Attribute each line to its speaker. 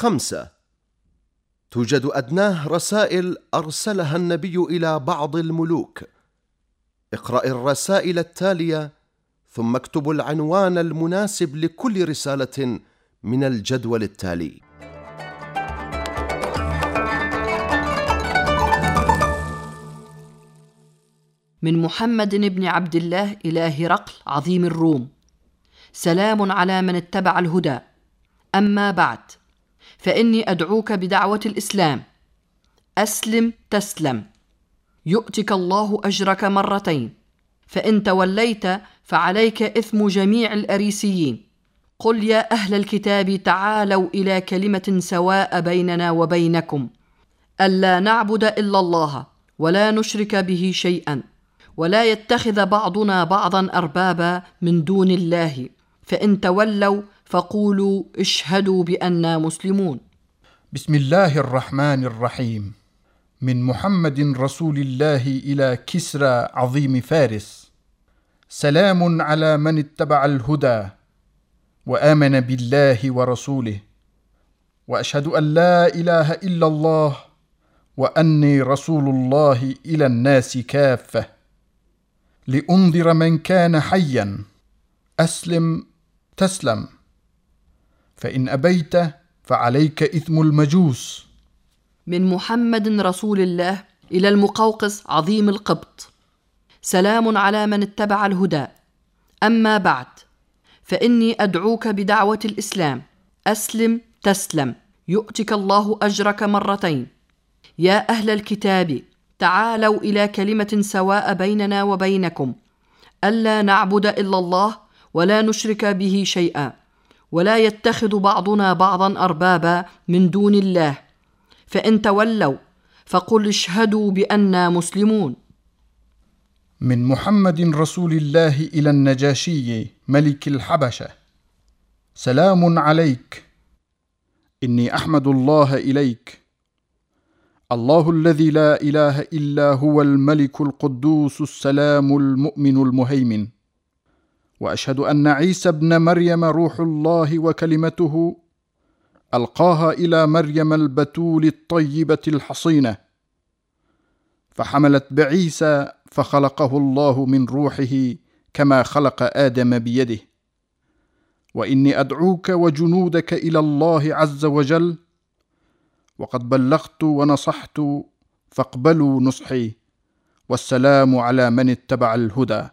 Speaker 1: خمسة. توجد أدناه رسائل أرسلها النبي إلى بعض الملوك. اقرأ الرسائل التالية ثم اكتب العنوان المناسب لكل رسالة من الجدول التالي.
Speaker 2: من محمد بن عبد الله إلى هرقل عظيم الروم. سلام على من اتبع الهدى. أما بعد. فإني أدعوك بدعوة الإسلام. أسلم تسلم. يؤتك الله أجرك مرتين. فإن توليت فعليك إثم جميع الأريسيين. قل يا أهل الكتاب تعالوا إلى كلمة سواء بيننا وبينكم. ألا نعبد إلا الله ولا نشرك به شيئا. ولا يتخذ بعضنا بعضا أربابا من دون الله. فإن تولوا فقولوا اشهدوا بأننا مسلمون.
Speaker 3: بسم الله الرحمن الرحيم. من محمد رسول الله إلى كسرى عظيم فارس. سلام على من اتبع الهدى وآمن بالله ورسوله. وأشهد أن لا إله إلا الله وأني رسول الله إلى الناس كافة. لأنذر من كان حيا. أسلم. تسلم. فإن أبيت فعليك إثم المجوس.
Speaker 2: من محمد رسول الله إلى المقوقس عظيم القبط. سلام على من اتبع الهدى. أما بعد فإني أدعوك بدعوة الإسلام. أسلم تسلم. يؤتك الله أجرك مرتين. يا أهل الكتاب تعالوا إلى كلمة سواء بيننا وبينكم. ألا نعبد إلا الله ولا نشرك به شيئا. ولا يتخذ بعضنا بعضا أربابا من دون الله. فإن تولوا فقل اشهدوا بأننا مسلمون.
Speaker 3: من محمد رسول الله إلى النجاشي ملك الحبشة. سلام عليك. إني أحمد الله إليك. الله الذي لا إله إلا هو الملك القدوس السلام المؤمن المهيمن. وأشهد أن عيسى ابن مريم روح الله وكلمته ألقاها إلى مريم البتول الطيبة الحصينة فحملت بعيسى فخلقه الله من روحه كما خلق آدم بيده. وإني أدعوك وجنودك إلى الله عز وجل وقد بلغت ونصحت فاقبلوا نصحي والسلام على من اتبع الهدى.